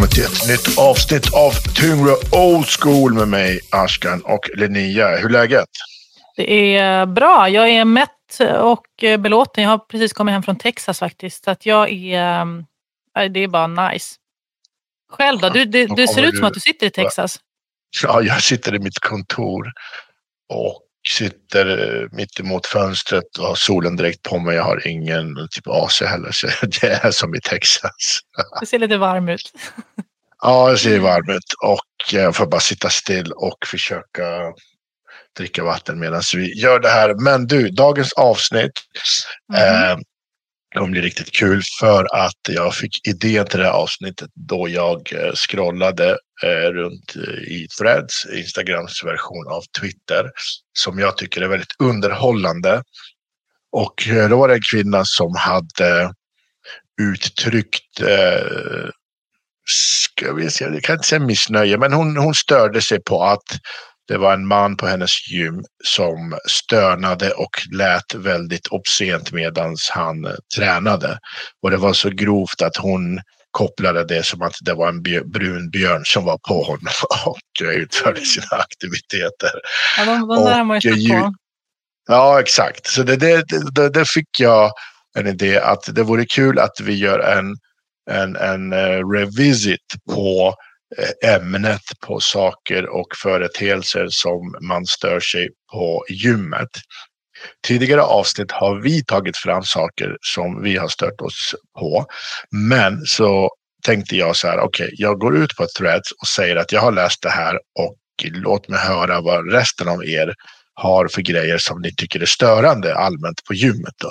välkommen till ett nytt avsnitt av Tyngre Old School med mig, Ashkan och Linnea. Hur är läget? Det är bra. Jag är mätt och belåten. Jag har precis kommit hem från Texas faktiskt. Så att jag är... äh, Det är bara nice. Själv då? Du, du, du ser ut som att du sitter i Texas. Ja, jag sitter i mitt kontor och sitter eh, mitt emot fönstret och har solen direkt på mig. Jag har ingen typ AC heller, så det är som i Texas. Du ser lite varm ut. Ja, det ser varmt ut och jag får bara sitta still och försöka dricka vatten medan vi gör det här. Men du, dagens avsnitt Mhm. eh, kommer bli riktigt kul för att jag fick idén till det här avsnittet då jag eh, scrollade eh, runt eh, i Threads, Instagrams version av Twitter, som jag tycker är väldigt underhållande. Och då var det en kvinna som hade uttryckt ska vi se, jag kan inte säga missnöje, men hon, hon störde sig på att det var en man på hennes gym som stönade och lät väldigt obscent medan han eh, tränade. Och det var så grovt att hon kopplade det som att det var en brun björn som var på honom och utförde sina aktiviteter. Ja, de, de där har man ju på. Ja, exakt. Så det, det, det, det fick jag en idé att det vore kul att vi gör en, en, en eh, revisit på Eh, ämnet på saker och företeelser som man stör sig på gymmet. Tidigare avsnitt har vi tagit fram saker som vi har stört oss på. Men så tänkte jag så här, okej, jag går ut på Threads och säger att jag har läst det här och låt mig höra vad resten av er har för grejer som ni tycker är störande allmänt på gymmet. Då.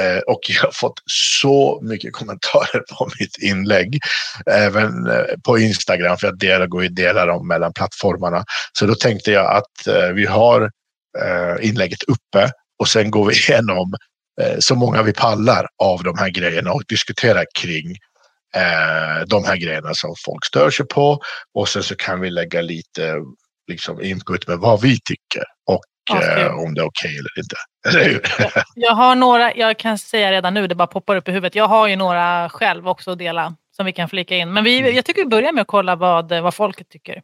Eh, och jag har fått så mycket kommentarer på mitt inlägg. Även eh, på Instagram, för jag delar, går ju delar dem mellan plattformarna. Så då tänkte jag att eh, vi har eh, inlägget uppe och sen går vi igenom eh, så många vi pallar av de här grejerna och diskuterar kring eh, de här grejerna som folk stör sig på. Och sen så kan vi lägga lite liksom, input med vad vi tycker kul. eh, om det är okej eller inte. Eller hur? Jag har några, jag kan säga redan nu, det bara poppar upp i huvudet. Jag har ju några själv också att dela som vi kan flika in. Men vi, Mm. jag tycker vi börjar med att kolla vad, vad folket tycker.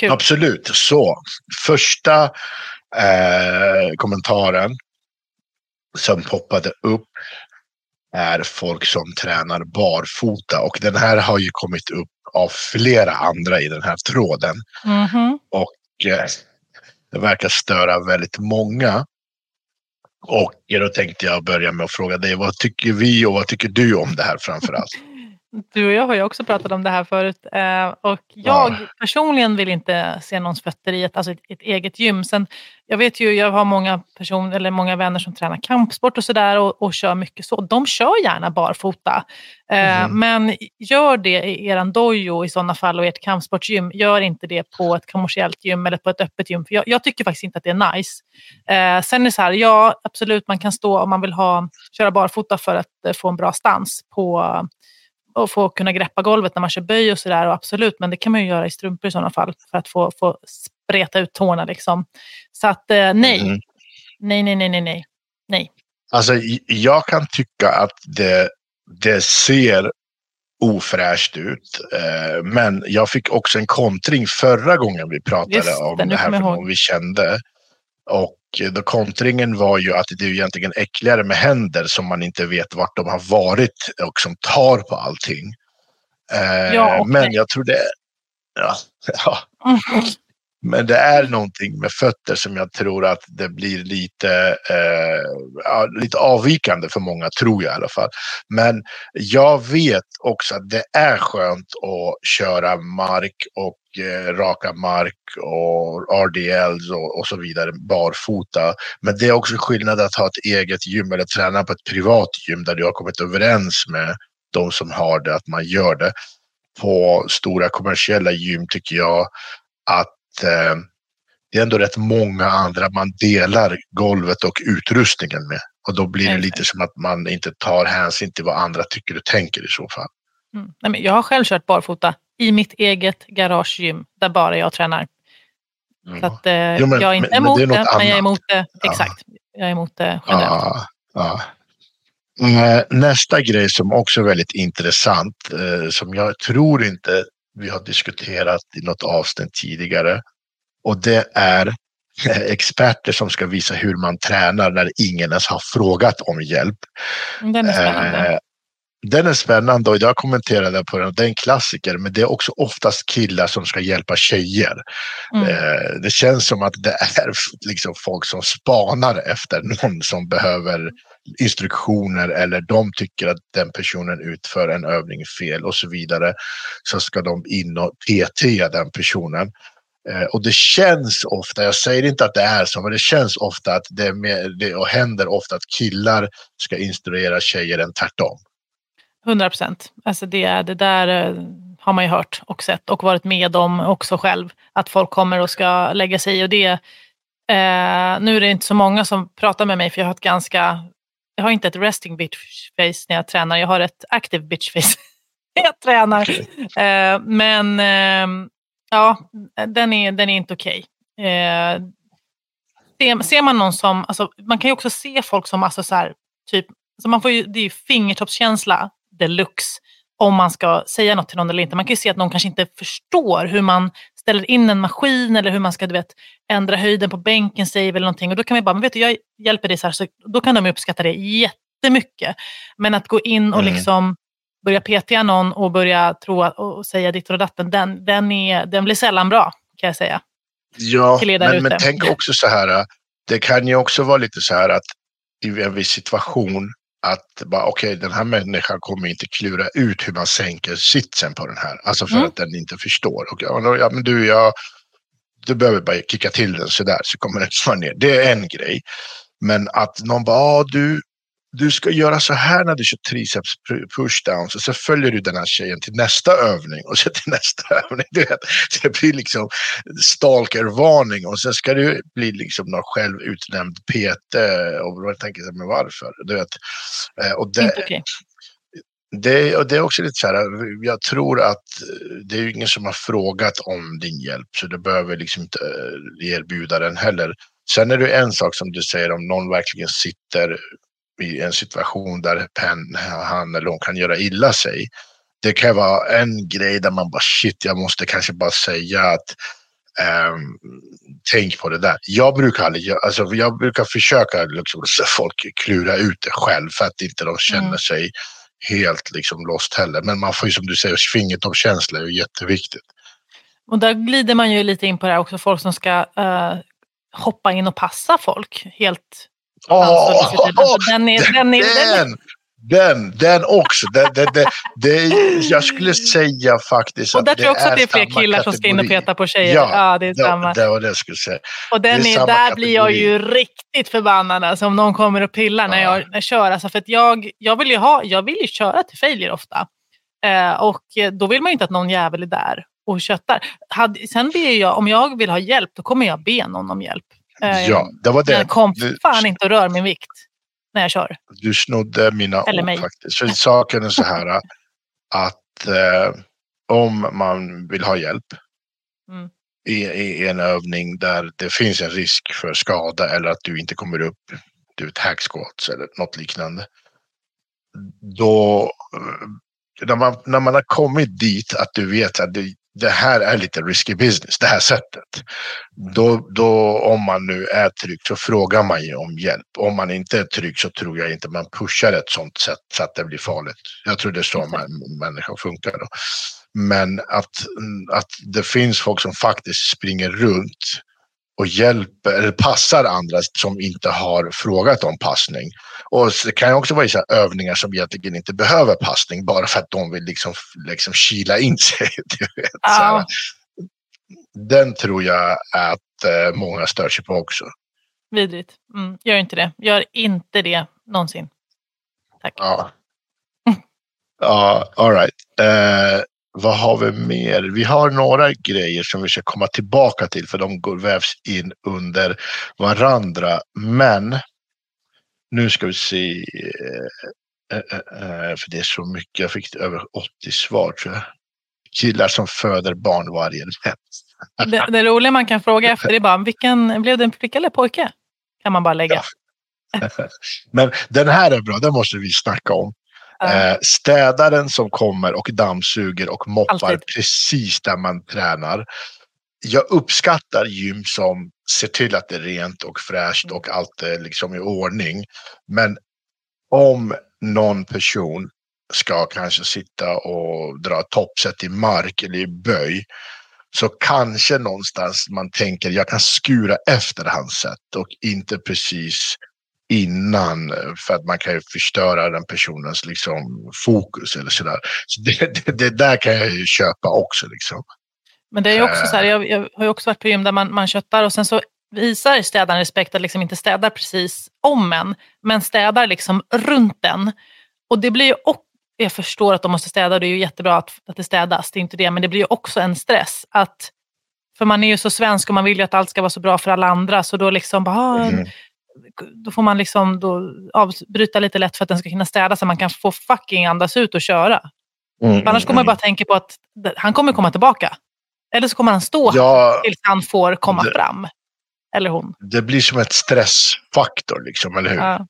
Kul. Absolut. Så, första eh, kommentaren som poppade upp är folk som tränar barfota. Och den här har ju kommit upp av flera andra i den här tråden. Mhm. Och eh, det verkar störa väldigt många. Och då tänkte jag börja med att fråga dig, vad tycker vi och vad tycker du om det här framför allt? Du och jag har ju också pratat om det här förut. Eh, och jag Ja. personligen vill inte se någons fötter i ett, alltså ett, ett eget gym. Sen, jag vet ju, jag har många, person, eller många vänner som tränar kampsport och sådär och, och kör mycket så. De kör gärna barfota. Mhm. Men gör det i er dojo i sådana fall och ert kampsportsgym. Gör inte det på ett kommersiellt gym eller på ett öppet gym. För jag, jag tycker faktiskt inte att det är nice. Eh, sen är det så här, ja absolut man kan stå om man vill ha, köra barfota för att få en bra stans på och få kunna greppa golvet när man kör böj och sådär. Absolut, men det kan man ju göra i strumpor i sådana fall för att få, få spreta ut tårna. Liksom. Så att eh, nej. Mm. nej, nej, nej, nej, nej, nej. Alltså, jag kan tycka att det, det ser ofräscht ut. Eh, men jag fick också en kontring förra gången vi pratade Just om det här ihåg. någon vi kände. Och då kontringen var ju att det är egentligen äckligare med händer som man inte vet vart de har varit och som tar på allting. Eh, Ja, och men jag tror det... Ja, ja, Mm. men det är någonting med fötter som jag tror att det blir lite, eh, lite avvikande för många, tror jag i alla fall. Men jag vet också att det är skönt att köra mark och eh, raka mark och RDLs och, och så vidare barfota. Men det är också skillnad att ha ett eget gym eller träna på ett privat gym där du har kommit överens med de som har det, att man gör det. På stora kommersiella gym tycker jag att eh, det är ändå rätt många andra man delar golvet och utrustningen med. Och då blir det lite som att man inte tar hänsyn till vad andra tycker och tänker i så fall. Mm. Nej, men jag har själv kört barfota i mitt eget garagegym där bara jag tränar. Mm. Så att, eh, Jo, men- jag är inte men- men det emot är det, något men jag är emot det. Ja. Exakt. Jag är emot det generellt. Ja, ja. Eh, nästa grej som också är väldigt intressant, eh, som jag tror inte vi har diskuterat i något avsnitt tidigare. Och det är eh, experter som ska visa hur man tränar när ingen ens har frågat om hjälp. Den är spännande. Den är spännande och jag kommenterade på den. Det är en klassiker, men det är också oftast killar som ska hjälpa tjejer. Mm. Det känns som att det är liksom folk som spanar efter någon som behöver instruktioner eller de tycker att den personen utför en övning fel och så vidare så ska de in och PT den personen. Eh, och det känns ofta, jag säger inte att det är så, men det känns ofta att det, med, det och händer ofta att killar ska instruera tjejer än tvärtom. 100 procent. Alltså det, det där eh, har man ju hört och sett och varit med om också själv. Att folk kommer och ska lägga sig i. Och det, eh, nu är det inte så många som pratar med mig för jag har ett ganska jag har inte ett resting bitch face när jag tränar, jag har ett active bitch face när jag tränar. Uh, men uh, ja, den är, den är inte okej. Okay. Uh, ser, ser, man någon som, alltså, man kan ju också se folk som, alltså, så här, typ, alltså, man får ju, det är ju fingertoppskänsla deluxe om man ska säga något till någon eller inte. Man kan ju se att någon kanske inte förstår hur man ställer in en maskin eller hur man ska du vet, ändra höjden på bänken säger eller någonting. Och då kan man bara, men vet du, jag hjälper dig så här, så då kan de uppskatta det jättemycket. Men att gå in och mm. liksom börja PTA någon och börja tro och säga ditt och datten, den, den, är, den blir sällan bra kan jag säga. Ja, men, men tänk också så här, det kan ju också vara lite så här att i en viss situation att bara okej, okay, den här människan kommer inte klura ut hur man sänker sitsen på den här. Alltså för mm. att den inte förstår. Och, ja, men du, jag, du behöver bara kicka till den sådär så kommer den slå ner. Det är en grej. Men att någon bara, ah, du, du ska göra så här när du kör triceps pushdowns och så följer du den här tjejen till nästa övning och så till nästa övning. Du vet, det blir liksom stalkervarning och sen ska du bli liksom någon självutnämnd PT och man tänker sig, men varför? Du vet, eh, och det, Inte okay. Det, och det är också lite så här, jag tror att det är ingen som har frågat om din hjälp så du behöver liksom inte eh, erbjuda den heller. Sen är det en sak som du säger om någon verkligen sitter i en situation där han eller hon kan göra illa sig. Det kan vara en grej där man bara shit, jag måste kanske bara säga att um, tänk på det där. Jag brukar aldrig, alltså jag brukar försöka liksom, folk klura ut det själv för att inte de känner mm. sig helt liksom lost heller. Men man får ju som du säger, fingertoppskänsla är ju jätteviktigt. Och där glider man ju lite in på det här också, folk som ska uh, hoppa in och passa folk helt Oh, den, är, den, är, den, den, den också. Den, den, den, det, jag skulle säga faktiskt att Och där tror jag också att det är fler killar som ska in och peta på tjejer. Ja, ja det är samma. Det var det jag skulle säga. Och den är, är där blir jag ju riktigt förbannad alltså, om någon kommer och pillar när, jag, när jag kör. Alltså, för att jag, jag, vill ju ha, jag vill ju köra till failure ofta. Eh, och då vill man ju inte att någon jävel är där och köttar. Had, sen ber jag, om jag vill ha hjälp, då kommer jag be någon om hjälp. Eh, ja, det var det. Jag kom fan inte och rör min vikt när jag kör. Du snodde mina Eller ord mig. faktiskt. För saken är så här att eh, om man vill ha hjälp mm. i, i, en övning där det finns en risk för skada eller att du inte kommer upp, du ett hack squats eller något liknande. Då, eh, när man, när man har kommit dit att du vet att du, det här är lite risky business, det här sättet. Då, då, om man nu är trygg så frågar man ju om hjälp. Om man inte är trygg så tror jag inte man pushar ett sånt sätt så att det blir farligt. Jag tror det är så man, människan funkar. Då. Men att, att det finns folk som faktiskt springer runt och hjälper eller passar andra som inte har frågat om passning. Och det kan också vara så övningar som egentligen inte behöver passning bara för att de vill liksom, liksom kila in sig. vet, ja. Den tror jag att eh, många stör sig på också. Vidrigt. Mm, gör inte det. Gör inte det någonsin. Tack. Ja, ja all right. Eh, vad har vi mer? Vi har några grejer som vi ska komma tillbaka till för de går, vävs in under varandra. Men nu ska vi se. Äh, äh, för det är så mycket. Jag fick över 80 svar tror jag. Killar som föder barn varje natt. Det, det roliga man kan fråga efter är bara, vilken, blev det en flicka eller pojke? Kan man bara lägga. Men den här är bra, den måste vi snacka om. Eh, städaren som kommer och dammsuger och moppar Alltid. precis där man tränar. Jag uppskattar gym som ser till att det är rent och fräscht och allt är liksom i ordning. Men om någon person ska kanske sitta och dra toppset i mark eller i böj så kanske någonstans man tänker jag kan skura efter hans sätt och inte precis innan för att man kan ju förstöra den personens liksom fokus eller sådär. Så det, det, det där kan jag ju köpa också liksom. Men det är också så här, jag, jag har ju också varit på gym där man, man köttar och sen så visar städaren respekt att liksom inte städar precis om en, men städar liksom runt en. Och det blir ju också, jag förstår att de måste städa och det är ju jättebra att, att det städas, det är inte det, men det blir ju också en stress. att För man är ju så svensk och man vill ju att allt ska vara så bra för alla andra, så då liksom bara, ah, Mm. Då får man liksom då avbryta lite lätt för att den ska hinna städa så man kan få fucking andas ut och köra. Mm, annars kommer man bara tänka på att han kommer komma tillbaka. Eller så kommer han stå Ja, tills han får komma det- fram. Eller hon. det blir som ett stressfaktor liksom, eller hur? Ja.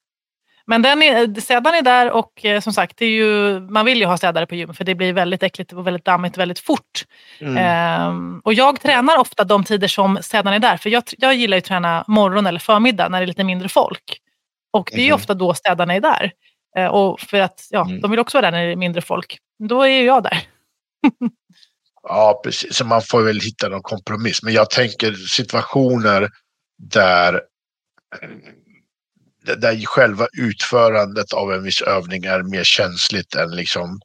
Men den är, städaren är där och eh, som sagt, det är ju, man vill ju ha städare på gym för det blir väldigt äckligt och väldigt dammigt väldigt fort. Mm. Ehm, och jag tränar ofta de tider som städaren är där. För jag, jag gillar ju att träna morgon eller förmiddag när det är lite mindre folk. Och det är ju Mhm. ofta då städarna är där. Eh, och för att ja, Mm. de vill också vara där när det är mindre folk. Då är ju jag där. Ja, precis. Så man får väl hitta någon kompromiss. Men jag tänker situationer där, där själva utförandet av en viss övning är mer känsligt än liksom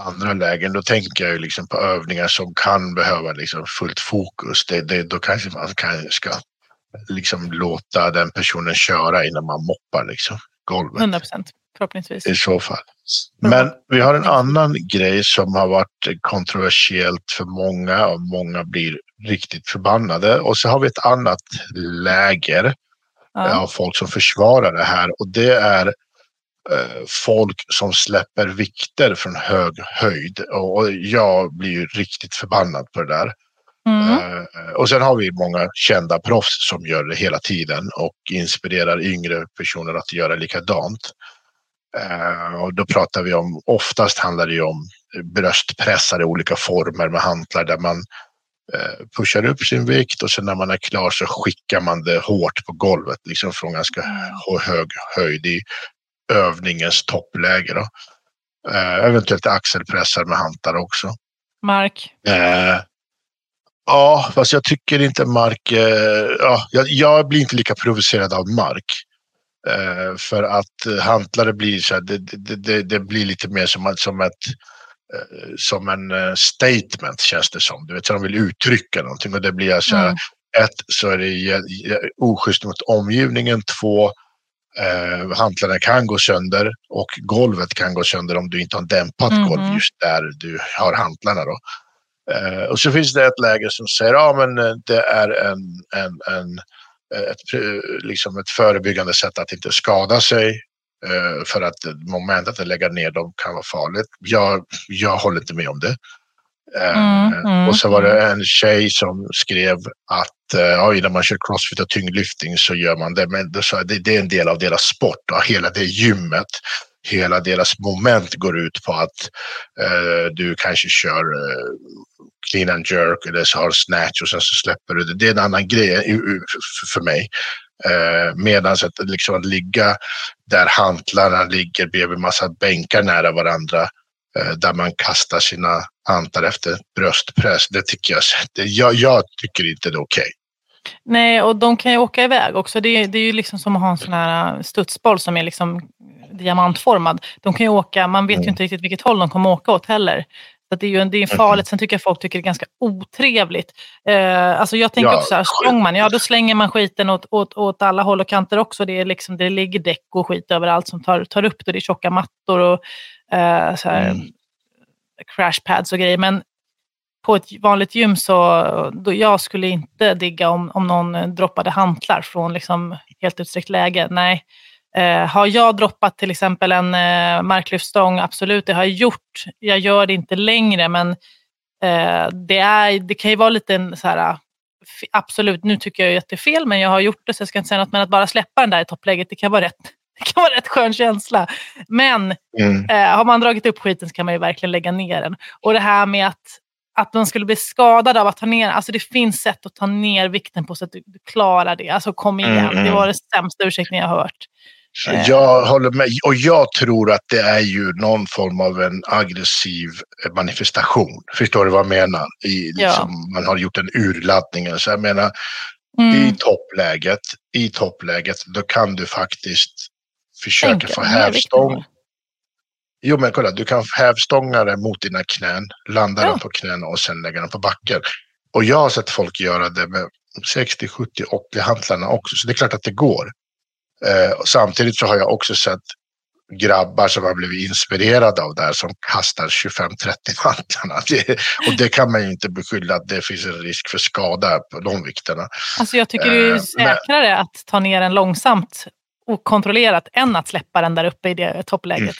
andra lägen. Då tänker jag ju liksom på övningar som kan behöva liksom fullt fokus. Det, det, då kanske man kan, ska liksom låta den personen köra innan man moppar liksom golvet. 100 procent, förhoppningsvis. I så fall. Men vi har en annan grej som har varit kontroversiellt för många och många blir riktigt förbannade. Och så har vi ett annat läger Ja. av folk som försvarar det här och det är eh, folk som släpper vikter från hög höjd. Och, och jag blir ju riktigt förbannad på det där. Mm. Eh, och sen har vi många kända proffs som gör det hela tiden och inspirerar yngre personer att göra likadant. Eh, och då pratar vi om, oftast handlar det ju om bröstpressar i olika former med hantlar där man eh, pushar upp sin vikt och sen när man är klar så skickar man det hårt på golvet, liksom från ganska hö- hög höjd i övningens toppläge. Då. Eh, eventuellt axelpressar med hantlar också. Mark. Eh, ja, fast jag tycker inte Mark... Eh, ja, jag, jag blir inte lika provocerad av Mark. Eh, för att eh, hantlare blir så här, det, det, det, det blir lite mer som, att- som ett eh, som en eh, statement känns det som. Du vet, så de vill uttrycka någonting och det blir så här, Mm. ett så är det oschysst mot omgivningen. Två, eh, hantlarna kan gå sönder och golvet kan gå sönder om du inte har dämpat Mhm. golv just där du har hantlarna. Då. Eh, och så finns det ett läge som säger ja men eh, det är en, en, en, eh, ett, liksom ett förebyggande sätt att inte skada sig. Eh, För att momentet att lägga ner dem kan vara farligt. Jag, jag håller inte med om det. Eh, Mm, mm, och så var det en tjej som skrev att eh, oj, när man kör crossfit och tyngdlyftning så gör man det. Men det, det är en del av deras sport och hela det gymmet, hela deras moment går ut på att eh, du kanske kör eh, clean and jerk eller så har snatch och sen så släpper du det. Det är en annan grej för mig. Eh, Medan att, liksom att ligga där hantlarna ligger bredvid massa bänkar nära varandra eh, där man kastar sina hantlar efter bröstpress. Det tycker jag, det, jag, jag tycker inte det är okej. Nej, och de kan ju åka iväg också. Det är, det är ju liksom som att ha en sån här äh, studsboll som är liksom diamantformad. De kan ju åka, man vet ju Mm. inte riktigt vilket håll de kommer åka åt heller. Så det är ju en- det är farligt. Sen tycker jag folk tycker det är ganska otrevligt. Eh, alltså jag tänker Ja, också så här, strongman, ja då slänger man skiten åt, åt, åt alla håll och kanter också. Det, är liksom, det ligger däck och skit överallt som tar, tar upp det. Det är tjocka mattor och eh, så här, Mm. crashpads och grejer. Men på ett vanligt gym så då jag skulle inte digga om, om någon droppade hantlar från liksom helt utsträckt läge. Nej. Eh, har jag droppat till exempel en eh, marklyftstång? Absolut, det har jag gjort. Jag gör det inte längre, men eh, det, är, det kan ju vara lite en så här, absolut, nu tycker jag att det är fel, men jag har gjort det så jag ska inte säga något. Men att bara släppa den där i toppläget, det kan vara rätt, det kan vara rätt skön känsla. Men mm. eh, har man dragit upp skiten så kan man ju verkligen lägga ner den. Och det här med att, att man skulle bli skadad av att ta ner, alltså det finns sätt att ta ner vikten på så att du, du klarar det. Alltså kom igen, mm. det mm. var det sämsta ursäkten jag har hört. Eh. Jag håller med. Och jag tror att det är ju någon form av en aggressiv manifestation. Förstår du vad jag menar? I, liksom, ja. Man har gjort en urladdning. Så jag menar, mm. i toppläget, i toppläget, då kan du faktiskt försöka Tänk, få hävstång. Jo men kolla, du kan hävstånga den mot dina knän, landa ja. den på knäna och sen lägga den på backen. Och jag har sett folk göra det med 60, 70, 80 hantlarna också, så det är klart att det går. Eh, samtidigt så har jag också sett grabbar som har blivit inspirerade av det här som kastar 25-30 hantlarna. och det kan man ju inte beskylla att det finns en risk för skada på de vikterna. Alltså jag tycker det är eh, säkrare men... att ta ner den långsamt och kontrollerat än att släppa den där uppe i det toppläget.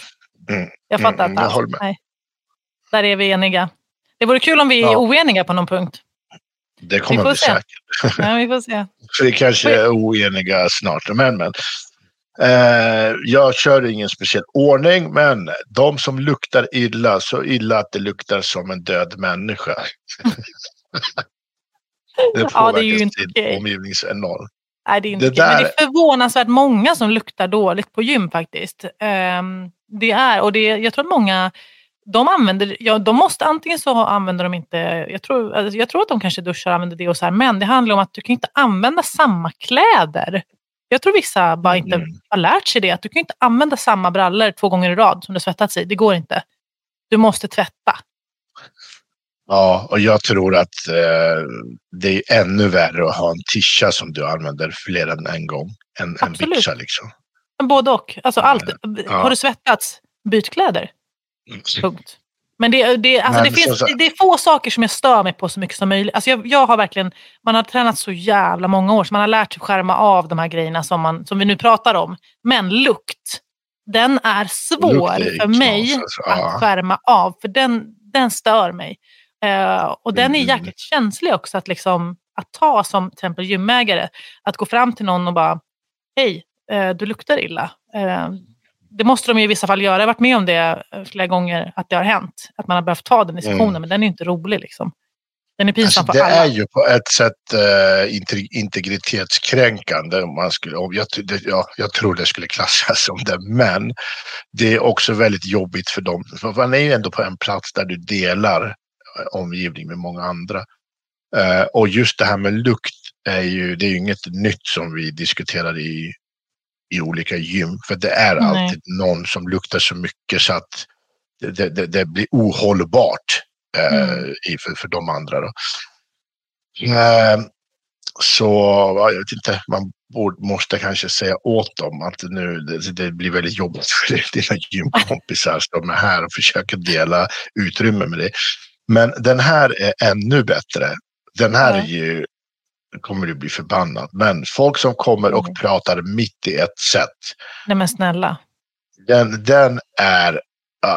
Mm. Mm. Jag fattar mm, inte alls. Nej. Där är vi eniga. Det vore kul om vi är ja. oeniga på någon punkt. Det kommer vi se. säkert. Ja, vi får se. Vi kanske är oeniga snart. Men, men. Eh, jag kör ingen speciell ordning, men de som luktar illa, så illa att det luktar som en död människa. det påverkar ja, det är ju inte sin omgivnings enormt. Nej, det är inte det där... Men det är förvånansvärt många som luktar dåligt på gym faktiskt. Um, det är, och det, jag tror att många de använder, ja, de måste antingen så använder de inte, jag tror, alltså, jag tror att de kanske duschar och använder det och så här, men det handlar om att du kan inte använda samma kläder. Jag tror vissa bara inte mm. har lärt sig det, att du kan inte använda samma brallor två gånger i rad som du svettats i. Det går inte. Du måste tvätta. Ja, och jag tror att eh, det är ännu värre att ha en tisha som du använder fler än en gång än en byxa. Liksom. Både och. Alltså allt. Ja. Har du svettats, byt kläder. Punkt. Men det, det, alltså det, finns, så, det är få saker som jag stör mig på så mycket som möjligt. Alltså jag, jag har verkligen, man har tränat så jävla många år så man har lärt sig skärma av de här grejerna som, man, som vi nu pratar om. Men lukt, den är svår är för mig att skärma av. För den, den stör mig. Uh, och den är mm. jäkligt känslig också att, liksom, att ta som till exempel gymägare. Att gå fram till någon och bara, hej, uh, du luktar illa. Uh, det måste de i vissa fall göra. Jag har varit med om det flera gånger, att det har hänt. Att man har behövt ta den diskussionen, mm. men den är inte rolig. Liksom. Den är pinsam alltså, för alla. Det är ju på ett sätt uh, integritetskränkande. Om man skulle, om jag, det, ja, jag tror det skulle klassas som det, men det är också väldigt jobbigt för dem. För man är ju ändå på en plats där du delar eh, omgivning med många andra. Uh, och just det här med lukt är ju, det är ju inget nytt som vi diskuterar i i olika gym. För det är Nej. alltid någon som luktar så mycket så att det, det, det blir ohållbart eh, mm. i, för, för de andra. Då. Eh, så jag vet inte, man borde, måste kanske säga åt dem att nu det, det blir väldigt jobbigt för dina gymkompisar som är här och försöker dela utrymme med dig. Men den här är ännu bättre. Den här är ju kommer du bli förbannad. Men folk som kommer och mm. pratar mitt i ett sätt. Nej men snälla. Den, den är,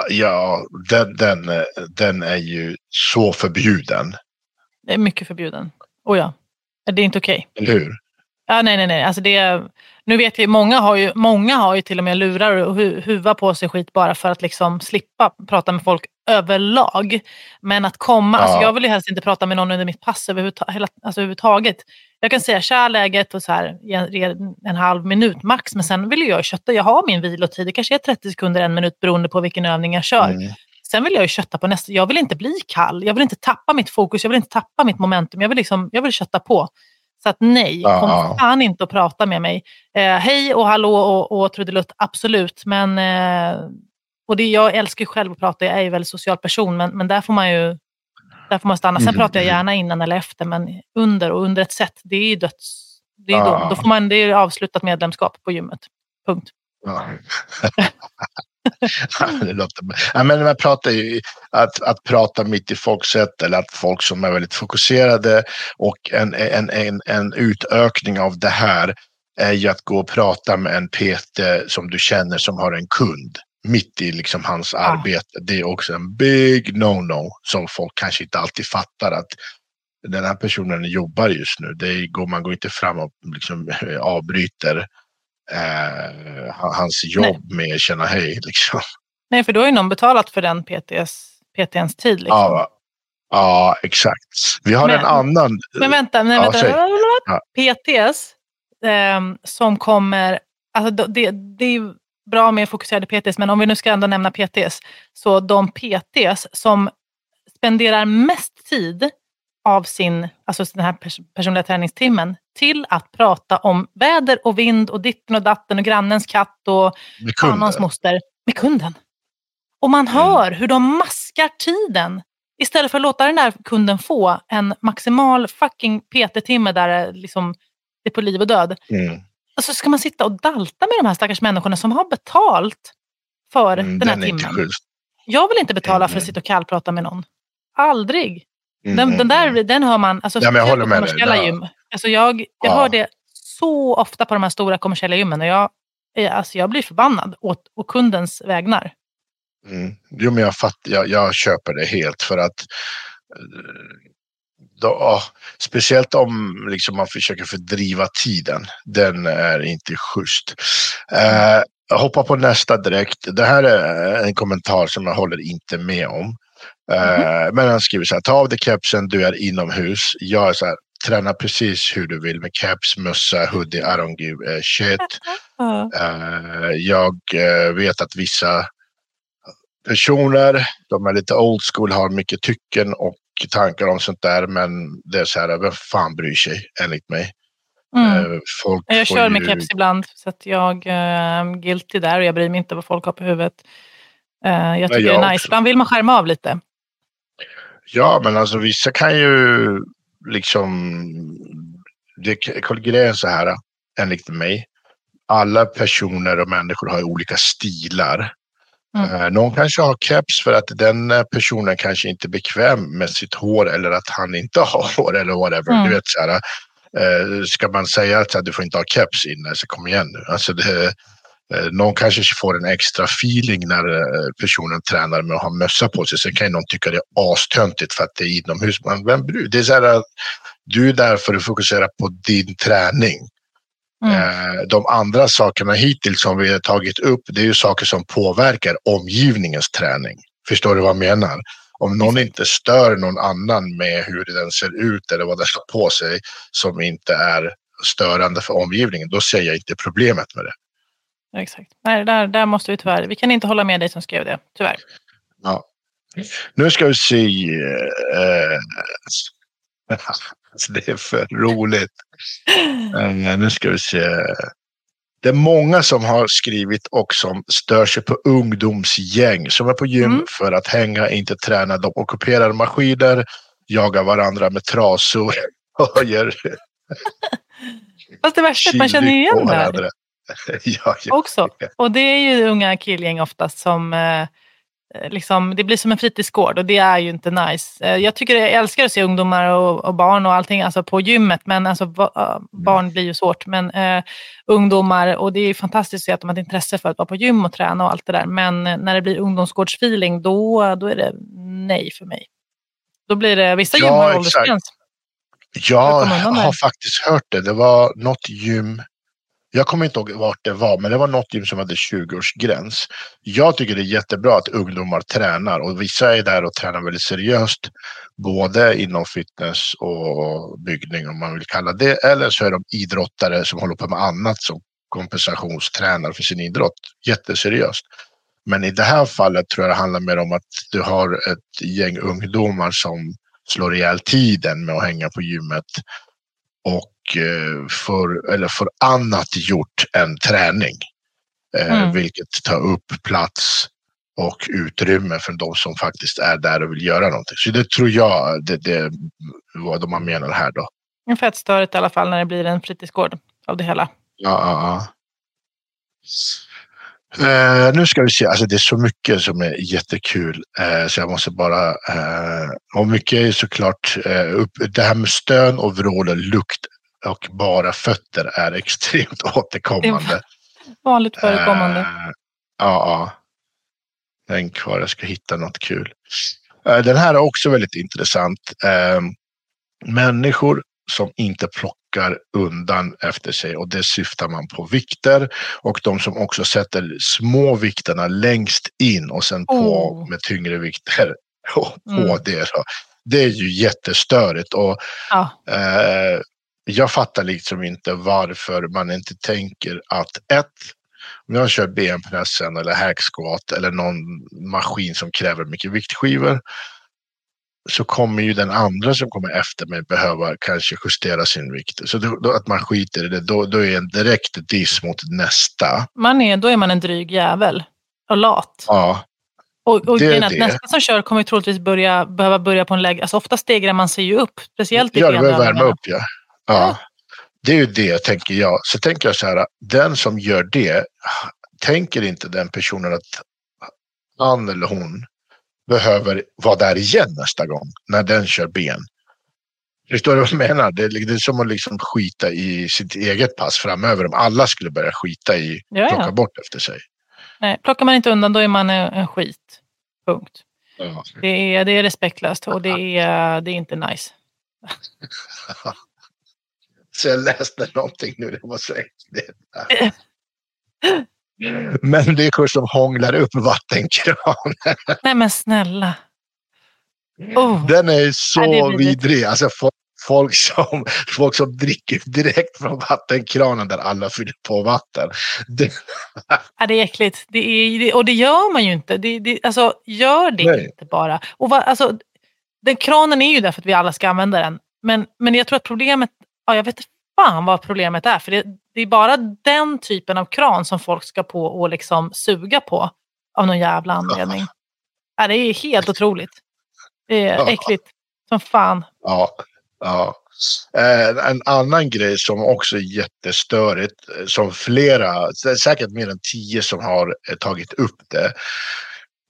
ja, den, den, den är ju så förbjuden. Det är mycket förbjuden. Oh ja, det är inte okej. Okay. Eller hur? Ja, nej, nej, nej. Alltså det, nu vet vi, många har, ju, många har ju till och med lurar och hu, huva på sig skit bara för att liksom slippa prata med folk överlag. Men att komma, alltså ja. alltså jag vill ju helst inte prata med någon under mitt pass överhuvudtaget. Alltså överhuvudtaget. Jag kan säga tja läget och så här en, en halv minut max, men sen vill jag kötta. Jag har min vilotid, det kanske är 30 sekunder, en minut beroende på vilken övning jag kör. Mm. Sen vill jag ju kötta på nästa. Jag vill inte bli kall. Jag vill inte tappa mitt fokus. Jag vill inte tappa mitt momentum. Jag vill, liksom, jag vill kötta på. Så att nej, kom fan inte och prata med mig. Eh, hej och hallå och, och trudelutt, absolut. Men, eh, och det, jag älskar ju själv att prata, jag är ju väldigt social person, men, men där får man ju där får man stanna. Sen mm. pratar jag gärna innan eller efter, men under och under ett set, det är ju döds... Det är, ah. då, då får man, det är avslutat medlemskap på gymmet. Punkt. Ja. det låter, ja, men man pratar ju, att, att prata mitt i folksätt eller att folk som är väldigt fokuserade och en, en, en, en utökning av det här är ju att gå och prata med en PT som du känner som har en kund mitt i liksom hans ja. arbete. Det är också en big no-no som folk kanske inte alltid fattar att den här personen jobbar just nu. Det går, man går inte fram och liksom eh, avbryter eh, hans jobb Nej. med känna hej. Liksom. Nej, för då har ju någon betalat för den PTS, PTNs tid. Liksom. Ja, ja, exakt. Vi har men, en annan... Men vänta, nej, vänta. Ja, PTS eh, som kommer... Alltså det, det är bra med fokuserade PTS, men om vi nu ska ändå nämna PTS, så de PTS som spenderar mest tid av sin, alltså den här pers personliga träningstimmen till att prata om väder och vind och ditten och datten och grannens katt och annans moster med kunden. Och man mm. hör hur de maskar tiden istället för att låta den där kunden få en maximal fucking PT-timme där det, liksom, det är på liv och död. Mm. Och så ska man sitta och dalta med de här stackars människorna som har betalt för mm, den här den timmen. Jag vill inte betala mm. för att sitta och kallprata med någon. Aldrig. Den, mm, den där den hör man, alltså, ja, jag håller med kommersiella dig. gym. Alltså, jag jag ja. hör det så ofta på de här stora kommersiella gymmen och jag, alltså, jag blir förbannad åt, åt kundens vägnar. Mm. Jo, men jag, fatt, jag, jag köper det helt för att då, speciellt om liksom, man försöker fördriva tiden. Den är inte schysst. Eh, jag hoppar på nästa direkt. Det här är en kommentar som jag håller inte med om. Mm. Men han skriver så här, ta av dig kepsen, du är inomhus. Jag är så här, träna precis hur du vill med keps, mössa, hoodie, I don't give a shit. Mm. Jag eh, vet att vissa personer, de är lite old school, har mycket tycken och tankar om sånt där. Men det är så här, vem fan bryr sig enligt mig? Mm. Folk jag kör med ju... keps ibland så att jag är uh, guilty där och jag bryr mig inte vad folk har på huvudet. Uh, jag tycker Nej, jag det är nice. Ibland vill man skärma av lite. Ja, men alltså vissa kan ju liksom... Det, är så här, enligt mig. Alla personer och människor har olika stilar. Mm. Eh, någon kanske har keps för att den personen kanske inte är bekväm med sitt hår eller att han inte har hår eller whatever. Mm. Du vet, så här, eh, ska man säga att du får inte ha keps inne, så kom igen nu. Alltså det, Eh, någon kanske får en extra feeling när eh, personen tränar med att ha mössa på sig. Sen kan ju någon tycka det är astöntigt för att det är inomhus. Men vem bryr Det är så här, du är där för att fokusera på din träning. Mm. Eh, de andra sakerna hittills som vi har tagit upp, det är ju saker som påverkar omgivningens träning. Förstår du vad jag menar? Om någon inte stör någon annan med hur den ser ut eller vad den har på sig som inte är störande för omgivningen, då ser jag inte problemet med det. Exakt. Nej, där, där måste vi tyvärr, vi kan inte hålla med dig som skrev det, tyvärr. Ja. Nu ska vi se. Alltså det är för roligt. Eh, nu ska vi se. Det är många som har skrivit och som stör sig på ungdomsgäng som är på gym mm. för att hänga, inte träna. De ockuperar maskiner, jagar varandra med trasor och gör... Fast det värsta är att man känner igen det ja, också. Och det är ju unga killgäng oftast som eh, liksom, det blir som en fritidsgård och det är ju inte nice. Eh, jag tycker jag älskar att se ungdomar och, och, barn och allting alltså på gymmet, men alltså, va, mm. barn blir ju svårt. Men eh, ungdomar, och det är fantastiskt att se att de har ett intresse för att vara på gym och träna och allt det där. Men eh, när det blir ungdomsgårdsfeeling, då, då är det nej för mig. Då blir det, vissa gym har åldersgräns. Jag har faktiskt hört det. Det var något gym jag kommer inte ihåg vart det var, men det var något gym som hade 20-årsgräns. Jag tycker det är jättebra att ungdomar tränar och vissa är där och tränar väldigt seriöst. Både inom fitness och byggning om man vill kalla det. Eller så är de idrottare som håller på med annat som kompensationstränar för sin idrott. Jätteseriöst. Men i det här fallet tror jag det handlar mer om att du har ett gäng ungdomar som slår ihjäl tiden med att hänga på gymmet. Och för, eller för annat gjort än träning. Eh, mm. Vilket tar upp plats och utrymme för de som faktiskt är där och vill göra någonting. Så det tror jag det, det vad man menar här då. Fett störigt i alla fall när det blir en fritidsgård av det hela. Ja, ja, Uh, nu ska vi se, alltså det är så mycket som är jättekul uh, så jag måste bara, uh, och mycket är såklart, upp, det här med stön och vrål och lukt och bara fötter är extremt återkommande. Vanligt förekommande. Uh, ja, Den kvar, jag ska hitta något kul. Uh, den här är också väldigt intressant. Uh, människor som inte plockar undan efter sig och det syftar man på vikter och de som också sätter små vikterna längst in och sen på Oh. med tyngre vikter på Mm. det. Då. Det är ju jättestörigt och Ja. Eh, jag fattar liksom inte varför man inte tänker att ett, om jag kör benpressen eller hack squat eller någon maskin som kräver mycket viktskivor så kommer ju den andra som kommer efter mig behöva kanske justera sin vikt. Så då, då, att man skiter i det, då, då är en direkt diss mot nästa. Man är, då är man en dryg jävel och lat. Ja, Och, och Det det. nästa som kör kommer troligtvis börja, behöva börja på en lägre... Alltså ofta stegrar man sig ju upp. Speciellt i ja det behöver värma upp ja. Ja. Det är ju det, tänker jag. Så tänker jag så här, den som gör det, tänker inte den personen att han eller hon behöver vara där igen nästa gång när den kör ben. Förstår du vad jag menar? Det är, som att liksom skita i sitt eget pass framöver om alla skulle börja skita i Ja, plocka bort efter sig. Nej, plockar man inte undan då är man en, en skit. Punkt. Ja. Det är, det är respektlöst och det är, det är inte nice. Så jag läste någonting nu, det var så äckligt. Människor som hånglar upp vattenkran. Nej men snälla. Oh, Den är Ja, det är så vidrig. Alltså folk, folk, som, folk som dricker direkt från vattenkranen där alla fyller på vatten. Det, ja, det är äckligt. Det är, det, och det gör man ju inte. Det, det, alltså, gör det Nej. inte bara. Och va, alltså, den kranen är ju där för att vi alla ska använda den. Men, men jag tror att problemet, ja, jag vet fan vad problemet är. För det, det är bara den typen av kran som folk ska på och liksom suga på av någon jävla anledning. Ja, det är helt otroligt. Det är Ja. äckligt som fan. ja, ja. Eh, En annan grej som också är jättestörigt, eh, som flera, säkert mer än tio som har eh, tagit upp det.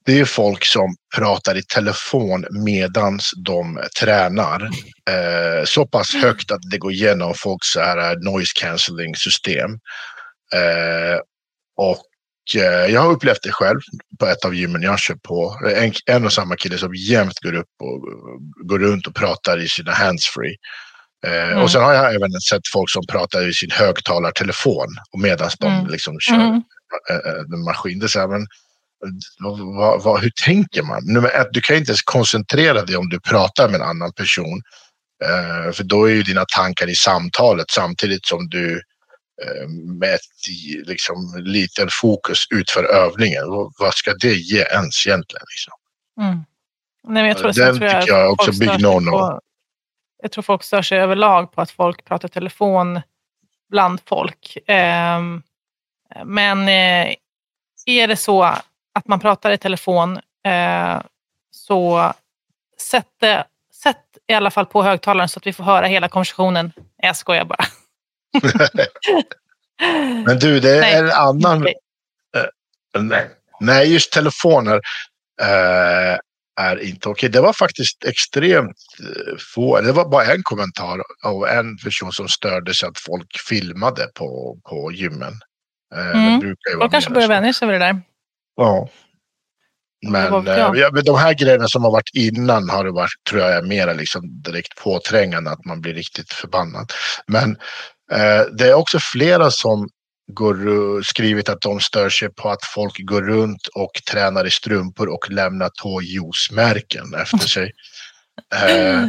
Det är folk som pratar i telefon medans de tränar. Eh, så pass högt att det går igenom folks så här eh, noise cancelling system. Eh, och eh, jag har upplevt det själv på ett av gymmen jag kör på. En, en och samma kille som jämt går upp och går runt och pratar i sina handsfree. Eh, Mm. Och sen har jag även sett folk som pratar i sin högtalartelefon och medan de Mm. liksom kör Mm. en maskin. Det är så här, men, vad, vad, hur tänker man? Nummer ett, du kan inte ens koncentrera dig om du pratar med en annan person. Eh, för då är ju dina tankar i samtalet samtidigt som du eh, med ett liksom, liten fokus utför övningen. Vad, vad ska det ge ens egentligen? Liksom? Mm. Nej, men jag tror, Den tror tycker jag är också big no-no. Jag tror folk stör sig överlag på att folk pratar telefon bland folk. Ehm, men eh, är det så att man pratar i telefon eh, så sätt, det, sätt i alla fall på högtalaren så att vi får höra hela konversationen. Jag skojar bara. Men du, det Nej. är en annan... Okej. Nej, Nej just telefoner eh, är inte okej. Det var faktiskt extremt eh, få. Det var bara en kommentar av en person som störde sig att folk filmade på, på gymmen. Eh, Mm. Folk kanske börjar vänja sig vid det där. Ja. Men, eh, ja, men de här grejerna som har varit innan har det varit, tror jag, är mera liksom direkt påträngande att man blir riktigt förbannad. Men eh, det är också flera som går, skrivit att de stör sig på att folk går runt och tränar i strumpor och lämnar tåjuicemärken efter sig. Eh,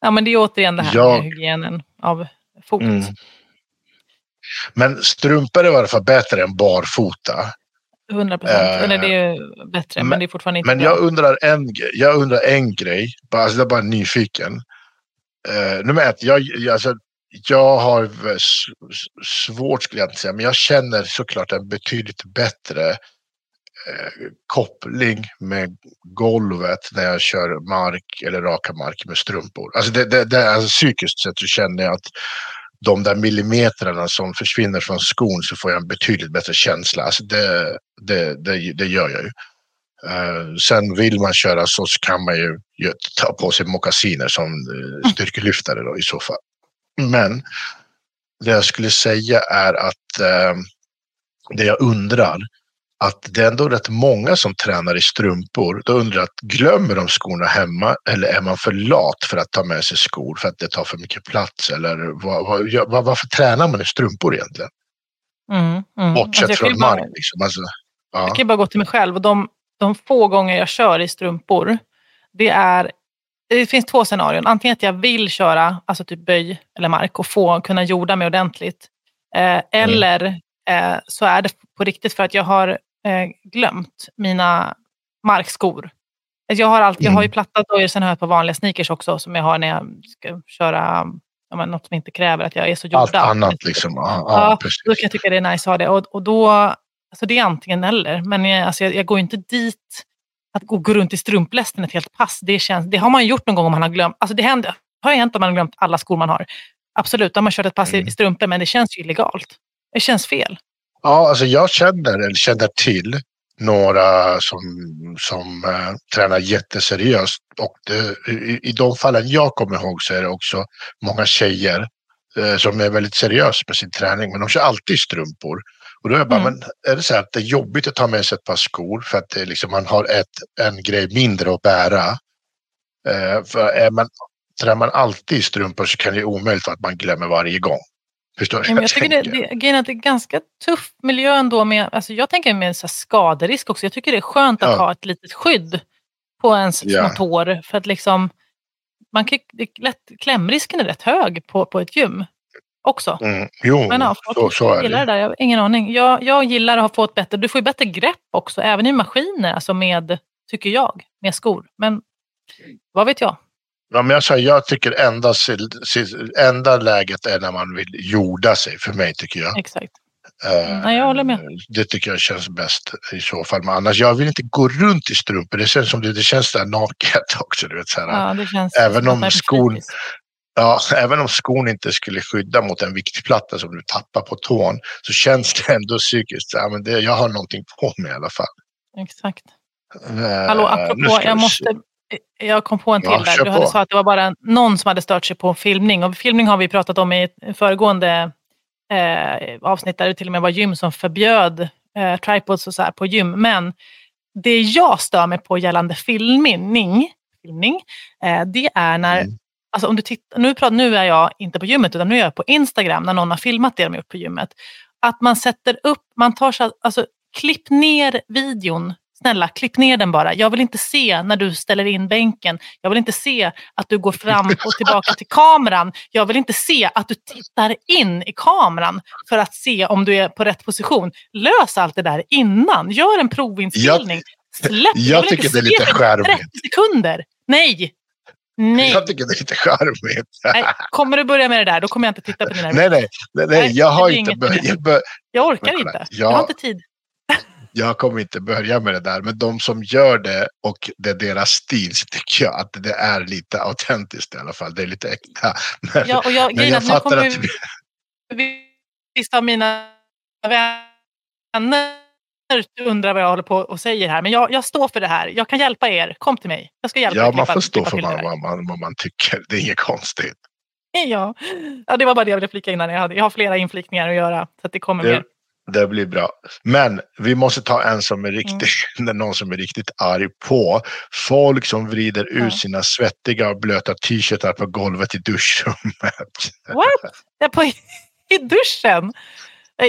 Ja, men det är återigen det här jag- med hygienen av fot. mm. Men strumpor är i alla fall bättre än barfota. 100 procent. Eh, Eller det är bättre, men, men- det är fortfarande inte Men bra. jag undrar en, jag undrar en grej, bara, alltså jag är bara nyfiken. Uh, nummer ett, jag, jag, alltså, jag har svårt skulle jag inte säga, men jag känner såklart en betydligt bättre eh, koppling med golvet när jag kör mark eller raka mark med strumpor. Alltså, det, det, det, alltså psykiskt sett så känner jag att de där millimetrarna som försvinner från skon så får jag en betydligt bättre känsla. Alltså det, det, det, det gör jag ju. Uh, sen vill man köra så, så kan man ju, ju ta på sig mockasiner som uh, styrkelyftare då, i så fall. Men det jag skulle säga är att uh, det jag undrar att det är ändå rätt många som tränar i strumpor. Då undrar jag, glömmer de skorna hemma eller är man för lat för att ta med sig skor för att det tar för mycket plats? Eller vad, vad, varför tränar man i strumpor egentligen? Mm, mm. Bortsett Alltså, från bara- mark. Liksom. Alltså, ja. Jag kan ju bara gå till mig själv och de, de få gånger jag kör i strumpor, det är det finns två scenarion. Antingen att jag vill köra, alltså typ böj eller mark och få kunna jorda mig ordentligt. Mm. Eh, eller eh, så är det på riktigt för att jag har eh, glömt mina markskor. Alltså, Jag har, alltid, jag har ju Mm. platta dojor, sen har jag ett par vanliga sneakers också som jag har när jag ska köra men något som inte kräver att jag är så jordad. Allt annat liksom. Ja, Ja, ja, Då precis. kan jag tycka det är nice att ha det. Och, och då, alltså det är antingen eller. Men jag, alltså jag, jag går inte dit att gå, gå runt i strumplästen ett helt pass. Det, känns, det har man gjort någon gång om man har glömt. Alltså det händer, har ju hänt om man har glömt alla skor man har. Absolut, då har man kört ett pass i- Mm. i strumpor, men det känns ju illegalt. Det känns fel. Ja, alltså jag känner, eller känner till några som, som eh, tränar jätteseriöst. Och det, i, I de fallen jag kommer ihåg så är det också många tjejer eh, som är väldigt seriösa med sin träning. Men de kör alltid strumpor. Och då är jag bara, Mm. men är det så att det är jobbigt att ta med sig ett par skor för att det liksom, man har ett, en grej mindre att bära. Eh, för är man, tränar man alltid i strumpor så kan det vara omöjligt att man glömmer varje gång. Förstår du? Ja, men jag tycker det, tänker? det, att det är ganska tuff miljö ändå. Med, alltså jag tänker med så skaderisk också. Jag tycker det är skönt att Ja. ha ett litet skydd på ens Ja. små tår. För att liksom, man kan, det lätt, klämrisken är rätt hög på, på ett gym också. Mm, jo, Men ja, så, så är gillar det. det där. Jag har ingen aning. Jag, jag gillar att få ett bättre, du får ju bättre grepp också, även i maskiner, alltså med, tycker jag, med skor. Men vad vet jag? Ja, men jag, sa, jag tycker enda, enda läget är när man vill jorda sig, för mig tycker jag. Exakt. Eh, nej, jag håller med. Det tycker jag känns bäst i så fall. Men annars, jag vill inte gå runt i strumpor. Det känns som det, det känns där naket också. Du vet, så här. Ja, det känns Även om skon-. Ja, även om skon inte skulle skydda mot en viktplatta som du tappar på tån så känns det ändå psykiskt. Ja, men det, jag har någonting på mig i alla fall. Exakt. Eh, Hallå, apropå, jag måste... Jag kom på en till Ja, där. Du hade på. sagt att det var bara någon som hade stört sig på filmning. Och filmning har vi pratat om i föregående eh, avsnitt där det till och med var gym som förbjöd eh, tripods och så här på gym. Men det jag stör mig på gällande filmning, filmning eh, det är när Mm. Alltså om du tittar, nu, pratar, nu är jag inte på gymmet utan nu är jag på Instagram när någon har filmat det de har gjort på gymmet. Att man sätter upp, man tar så, alltså klipp ner videon. Snälla, klipp ner den bara. Jag vill inte se när du ställer in bänken. Jag vill inte se att du går fram och tillbaka till kameran. Jag vill inte se att du tittar in i kameran för att se om du är på rätt position. Lös allt det där innan. Gör en provinspelning. Släpp. jag vill tycker det är lite charmigt. 30 sekunder. Nej. Nej. Jag tycker det är lite charmigt. Nej, kommer du börja med det där, då kommer jag inte titta på dina Nej, nej, nej, nej, jag har inte börjat. Jag, Jag orkar inte. jag- Jag har inte tid. Jag kommer inte börja med det där, men de som gör det och det är deras stil så tycker jag att det är lite autentiskt i alla fall. Det är lite äkta. Men, Ja, och jag, men jag att fattar att... vi- vissa av mina vänner undrar vad jag håller på och säger här. Men jag, jag står för det här. Jag kan hjälpa er. Kom till mig. Jag ska hjälpa er Ja, man får stå för vad, vad, man, vad man tycker. Det är inget konstigt. Ja. ja, det var bara det jag ville flika innan. Jag, hade, jag har flera inflikningar att göra. Så att det kommer Det, mer. Det blir bra. Men vi måste ta en som är riktigt, någon som är riktigt arg på. Folk som vrider ut Ja. sina svettiga och blöta t-shirtar på golvet i duschrummet. What? Är på, I duschen?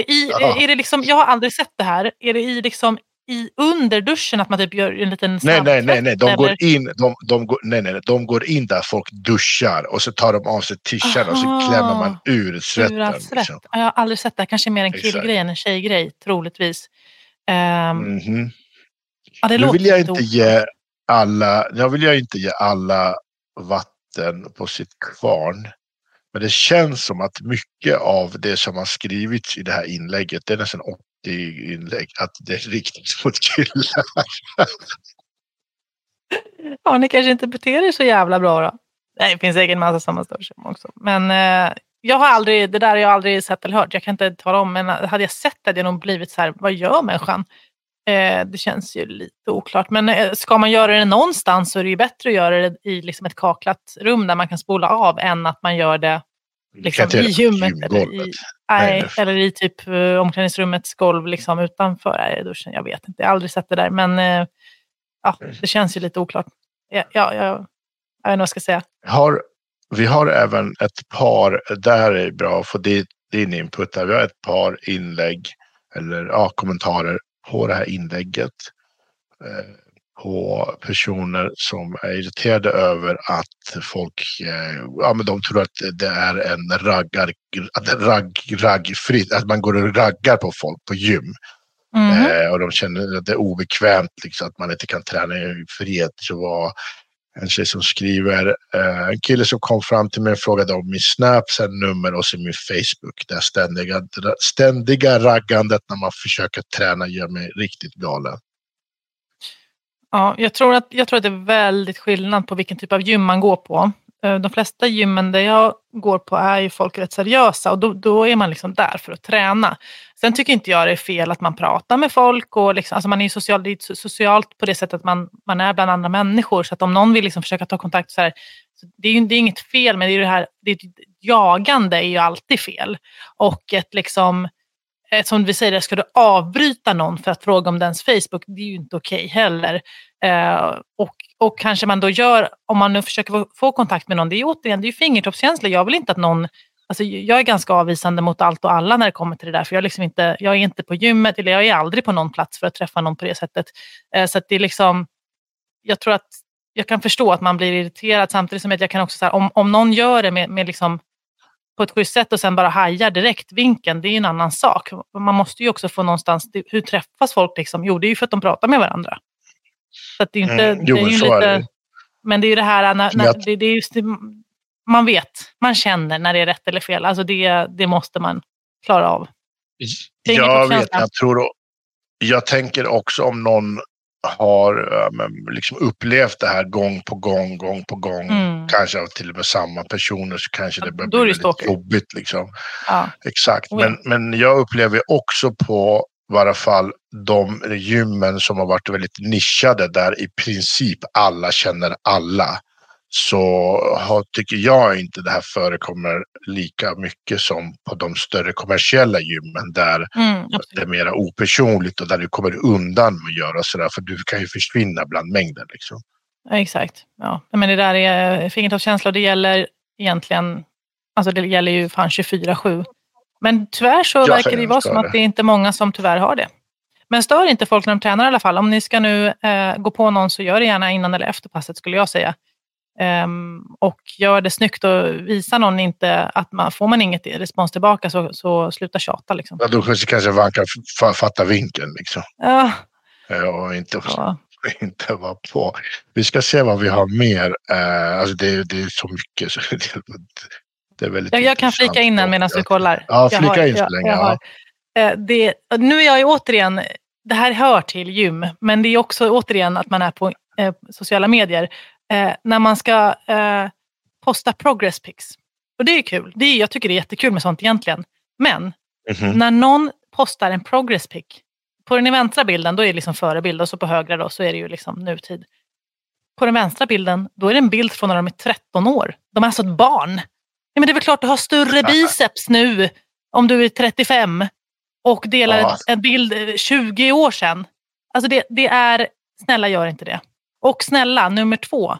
I, Ja. är det liksom, jag har aldrig sett det här. Är det i, liksom, i under duschen att man typ gör en liten Nej, nej, nej, nej. De går in, de, de går, nej, nej, de går in där folk duschar och så tar de av sig t-shirten och så klämmer man ur svetten. Svett. Liksom. Jag har aldrig sett det. Kanske mer en killgrej än en tjejgrej, troligtvis. Ehm, Mhm. ja, det Nu vill jag inte ge alla, jag vill jag inte ge alla vatten på sitt kvarn. Men det känns som att mycket av det som har skrivits i det här inlägget, det är nästan 80 inlägg, att det är riktat mot killar. Ja, ni kanske inte beter er så jävla bra då. Nej, det finns säkert en massa som stör sig också. Men eh, jag har aldrig, det där har jag aldrig sett eller hört. Jag kan inte tala om, men hade jag sett det hade jag nog blivit så här, vad gör människan? Eh, det känns ju lite oklart. Men eh, ska man göra det någonstans så är det ju bättre att göra det i liksom ett kaklat rum där man kan spola av än att man gör det liksom, i gymmet. Eller i, nej, eller i typ uh, omklädningsrummets golv liksom, utanför nej, duschen. Jag vet inte, jag har aldrig sett det där. Men uh, ja, det känns ju lite oklart. Ja, ja, ja, jag vet inte vad jag ska säga. Har, vi har även ett par, där är bra för det din input här. Vi har ett par inlägg eller ja, kommentarer på det här inlägget. På personer som är irriterade över att folk, eh, ja men de tror att det är en raggar, att ragg, raggfritt, att man går och raggar på folk på gym. Mm. Eh, och de känner att det är obekvämt, liksom, att man inte kan träna i fred. Så var en tjej som skriver, eh, en kille som kom fram till mig och frågade om min Snap, sen nummer och sen min Facebook. Det ständiga, ständiga raggandet när man försöker träna gör mig riktigt galen. Ja, jag tror, att, jag tror att det är väldigt skillnad på vilken typ av gym man går på. Eh, de flesta gymmen där jag går på är ju folk rätt seriösa och då, då är man liksom där för att träna. Sen tycker inte jag det är fel att man pratar med folk och liksom, alltså man är social, det är socialt på det sättet att man, man är bland andra människor. Så att om någon vill liksom försöka ta kontakt så här, så det, är ju, det är inget fel men det är det här, det är, jagande är ju alltid fel. Och ett liksom Eh, som vi säger, ska du avbryta någon för att fråga om dens Facebook, det är ju inte okej okay heller. Eh, och, och kanske man då gör, om man nu försöker få, kontakt med någon, det är ju återigen, det är ju fingertoppskänsla. Jag vill inte att någon Alltså, jag är ganska avvisande mot allt och alla när det kommer till det där. För jag, liksom inte, jag är inte på gymmet, eller jag är aldrig på någon plats för att träffa någon på det sättet. Eh, så det är liksom, jag tror att jag kan förstå att man blir irriterad samtidigt som att jag kan också, så här, om, om någon gör det med, med liksom på ett schysst sätt och sen bara hajar direkt vinkeln, det är en annan sak. Man måste ju också få någonstans, hur träffas folk liksom? Jo, det är ju för att de pratar med varandra. Så det är inte, mm, jo, det är ju lite, är det. Men det är ju det här, när, när det, det, är just man vet, man känner när det är rätt eller fel. Alltså det, det måste man klara av. Jag vet, jag tror, jag tänker också om någon har liksom upplevt det här gång på gång, gång på gång, mm. kanske av till och med samma personer, så kanske det börjar bli väldigt jobbigt. Liksom. Ja. Exakt, men, men jag upplever också på i fall de gymmen som har varit väldigt nischade där i princip alla känner alla så har, tycker jag inte det här förekommer lika mycket som på de större kommersiella gymmen där mm, det är mer opersonligt och där du kommer undan med att göra sådär för du kan ju försvinna bland mängden. Liksom. Ja, exakt. Ja. Men det där är fingertoppskänsla och det gäller egentligen, alltså det gäller ju fan 24-7. Men tyvärr så jag verkar det vara som att det är inte många som tyvärr har det. Men stör inte folk när de tränar i alla fall. Om ni ska nu eh, gå på någon så gör det gärna innan eller efter passet skulle jag säga. Um, och gör det snyggt och visa någon inte att man, får man inget respons tillbaka så, så sluta tjata. Liksom. Ja, då kanske man kan fatta vinkeln. Liksom. Ja. Och inte, ja. inte vara på. Vi ska se vad vi har mer. Uh, alltså det, det är så mycket. Så det, det är väldigt jag, jag kan flika in en medan vi kollar. Ja, flika har, in så länge. Jag, jag ja. uh, det, nu är jag ju återigen, det här hör till gym, men det är också återigen att man är på uh, sociala medier eh, när man ska eh, posta progress pics. Och det är kul. Det är, jag tycker det är jättekul med sånt egentligen. Men mm -hmm. när någon postar en progress pic, på den vänstra bilden då är det liksom förebild och så på högra då så är det ju liksom nutid. På den vänstra bilden då är det en bild från när de är 13 år. De är alltså ett barn. Ja, men det är väl klart du har större biceps nu om du är 35 och delar ja. en bild 20 år sedan. Alltså det, det är, snälla gör inte det. Och snälla, nummer två.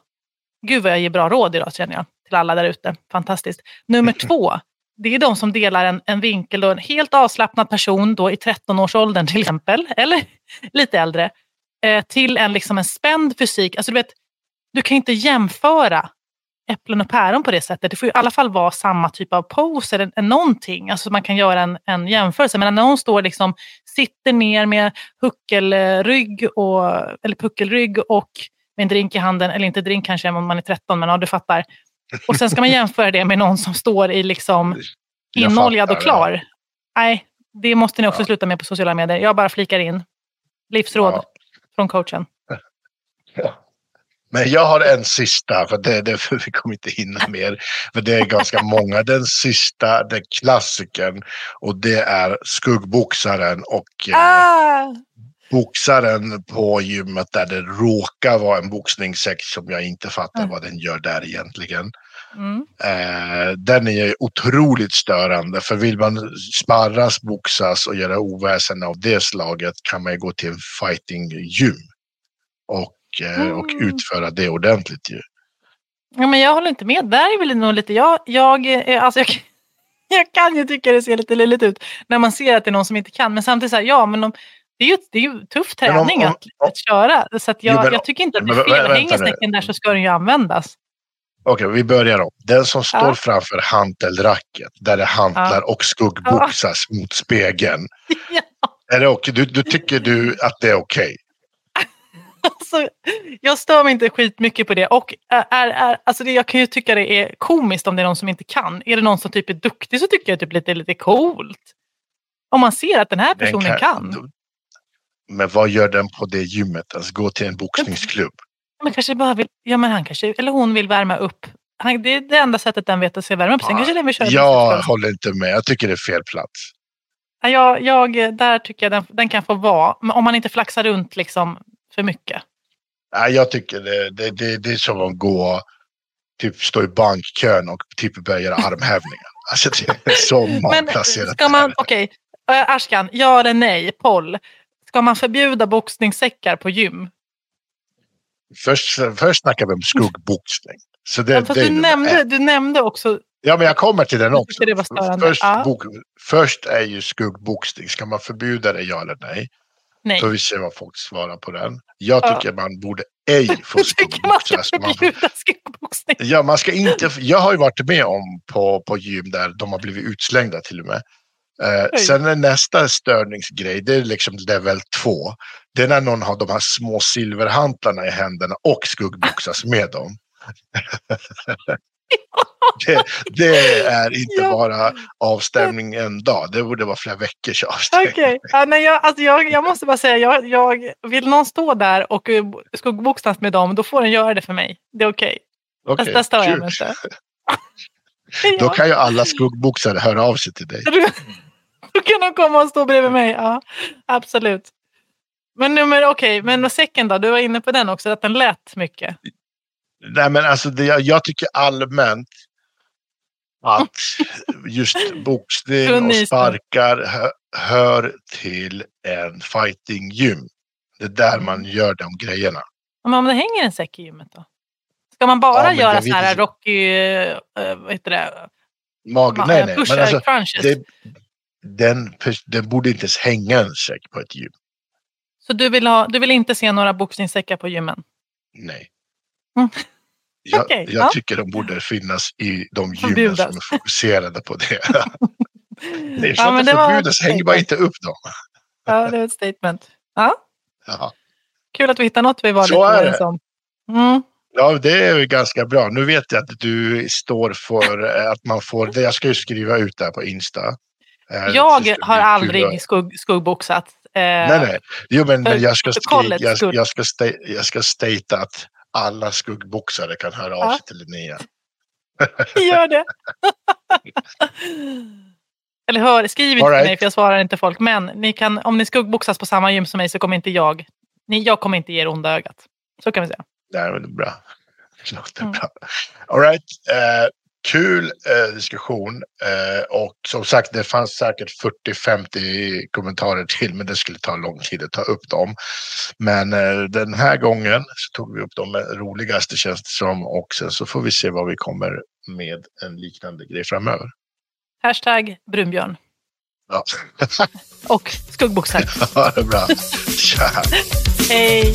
Gud vad jag ger bra råd idag känner jag. Till alla där ute. Fantastiskt. Nummer två. Det är de som delar en, en vinkel och en helt avslappnad person då i 13-årsåldern till exempel. Eller lite äldre. Eh, till en, liksom en spänd fysik. Alltså, du, vet, du kan inte jämföra äpplen och päron på det sättet. Det får i alla fall vara samma typ av pose eller någonting. Alltså man kan göra en, en jämförelse. Men när någon står liksom, sitter ner med huckelrygg och, eller puckelrygg och med en drink i handen, eller inte drink kanske om man är 13, men ja, du fattar. Och sen ska man jämföra det med någon som står i liksom inoljad och klar. Nej, det måste ni också ja. sluta med på sociala medier. Jag bara flikar in. Livsråd ja. från coachen. Ja. Men jag har en sista, för det, det för vi kommer inte hinna mer. För det är ganska många. Den sista, den klassikern. Och det är skuggboxaren och eh, ah! boxaren på gymmet där det råkar vara en boxningssex som jag inte fattar mm. vad den gör där egentligen. Mm. Eh, den är otroligt störande. För vill man sparras, boxas och göra oväsen av det slaget kan man ju gå till en fighting gym. Och, eh, och Mm. utföra det ordentligt ju. Ja, men jag håller inte med. Där är väl nog lite... Jag, jag, eh, alltså jag, jag kan ju tycka det ser lite löjligt ut när man ser att det är någon som inte kan. Men samtidigt så här, ja, men om, det är ju, det är ju tuff Men om- träning om- att, att köra. Så att jag, Jo, men- jag tycker inte att det är fel. Hänger snäcken där så ska den ju användas. Okej, vi börjar om. Den som står Ja. framför hantelracket, där det hantlar och skuggboxas mot spegeln. Ja. Är det okej? Du, du tycker du att det är okej? Alltså, jag stör mig inte skitmycket på det. Och är, är, är, alltså det, jag kan ju tycka det är komiskt om det är någon som inte kan. Är det någon som typ är duktig så tycker jag typ lite, lite coolt. Om man ser att den här Den personen kan. Men vad gör den på det gymmet? Alltså gå till en boxningsklubb? Men kanske bara vill, ja men han kanske, eller hon vill värma upp. Han, det är det enda sättet den vet att se värma upp. Sen Ja, kanske den vill köra Jag håller inte med. Jag tycker det är fel plats. Ja, jag, jag, där tycker jag den, den kan få vara. Men om man inte flaxar runt liksom för mycket. Nej, jag tycker det, det, det, det är som att gå, typ stå i bankkön och typ börja göra armhävningar. Alltså det är så malplacerat. ska man, okej, okay. Ashkan, ja eller nej, poll. Ska man förbjuda boxningssäckar på gym? Först, först snackar vi om skuggboxning. Så det, Ja, Fast det du, nämnde, du nämnde också, Ja, men jag kommer till den också. Först, Ja. bok, först är ju skuggboxning. Ska man förbjuda det, ja eller nej? Nej. Får vi se vad folk svarar på den. Jag Ja. tycker man borde ej få man ska skuggboxas. Förbjuda skuggboxning. ja, man ska inte, jag har ju varit med om på, på gym där de har blivit utslängda till och med. Eh, sen är nästa störningsgrej, det är liksom level 2. Det är när någon har de här små silverhantlarna i händerna och skuggboxas med dem. det, det är inte Ja. bara avstämning en dag, det borde vara flera veckors avstämning. Okej, ja, nej, jag, alltså jag, jag måste bara säga, jag, jag, vill någon stå där och eh, skuggboxas med dem, då får den göra det för mig. Det är okej. Okej, Okay, där stör jag mig inte. Då kan ju alla skuggboxare höra av sig till dig. då, kan de komma och stå bredvid mig. Ja, absolut. Men nummer, okej, men säcken då? Du var inne på den också, att den lät mycket. Nej, men alltså det, jag, tycker allmänt att just boxning och sparkar hö, hör till en fighting-gym. Det är där man gör de grejerna. Men om det hänger en säck i gymmet då? Ska man bara Ja, göra så här. Rocky, eh, vad heter det? Mag, Ma- nej, eh, nej. push Men alltså, det, den, den borde inte ens hänga en säck på ett gym. Så du vill, ha, du vill inte se några boxningssäckar på gymmen? Nej. Mm. Jag, Okej, jag ja. tycker de borde finnas i de gymmen som är fokuserade på det. Det är Ja, att det förbjudas, häng bara inte upp dem. Ja, det är ett statement. Ja, Ja. kul att vi hittar något vi var Så lite överens om. Mm. Ja, det är ju ganska bra. Nu vet jag att du står för eh, att man får det. Jag ska ju skriva ut det här på Insta. Jag har aldrig skugg, skuggboxat. Eh, Nej, nej. Jo, men, men jag, ska skri- jag, jag, ska sta- jag ska stata att alla skuggboxare kan höra av sig till Linnea. Gör det. Eller hör, skriv inte till right. mig för jag svarar inte folk. Men ni kan, om ni skuggboxas på samma gym som mig så kommer inte jag, ni, jag kommer inte ge er onda ögat. Så kan vi säga. Nej, men det är bra. Det låter Mm. bra. All right. Eh, kul eh, diskussion. Eh, och som sagt, det fanns säkert 40-50 kommentarer till, men det skulle ta lång tid att ta upp dem. Men eh, den här gången så tog vi upp de roligaste känns det som och sen så får vi se vad vi kommer med en liknande grej framöver. Hashtag brunbjörn. Ja, Och skuggboxare. ha det bra. Tja. Hej!